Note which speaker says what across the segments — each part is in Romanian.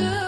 Speaker 1: wonder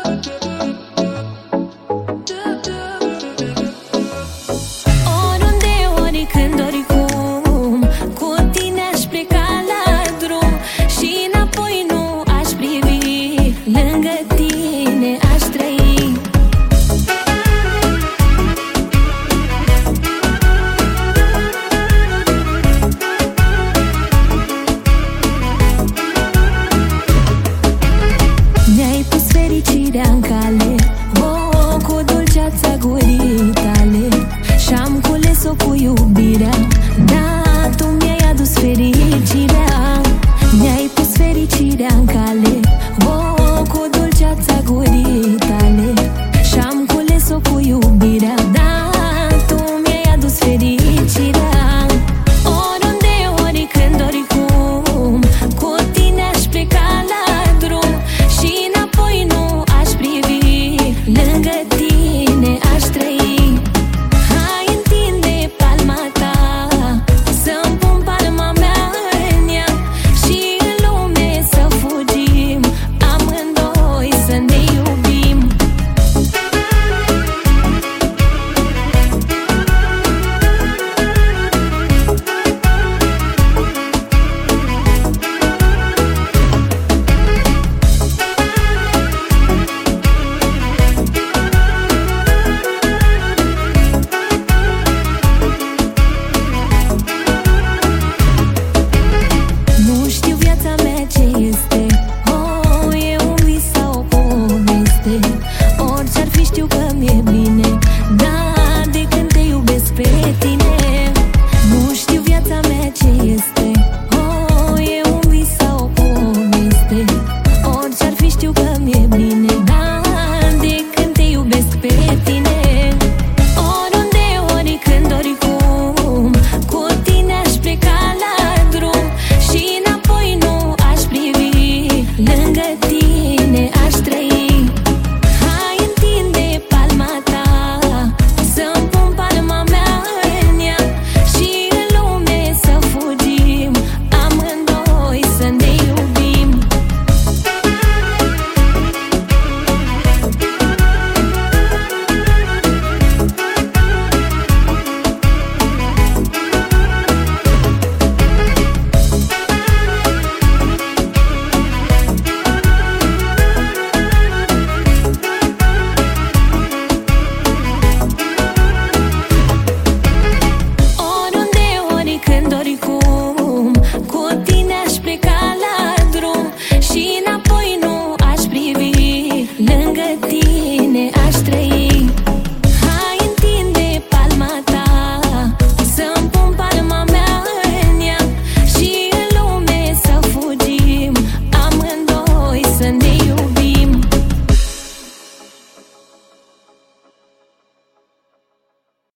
Speaker 1: tine aș trăi.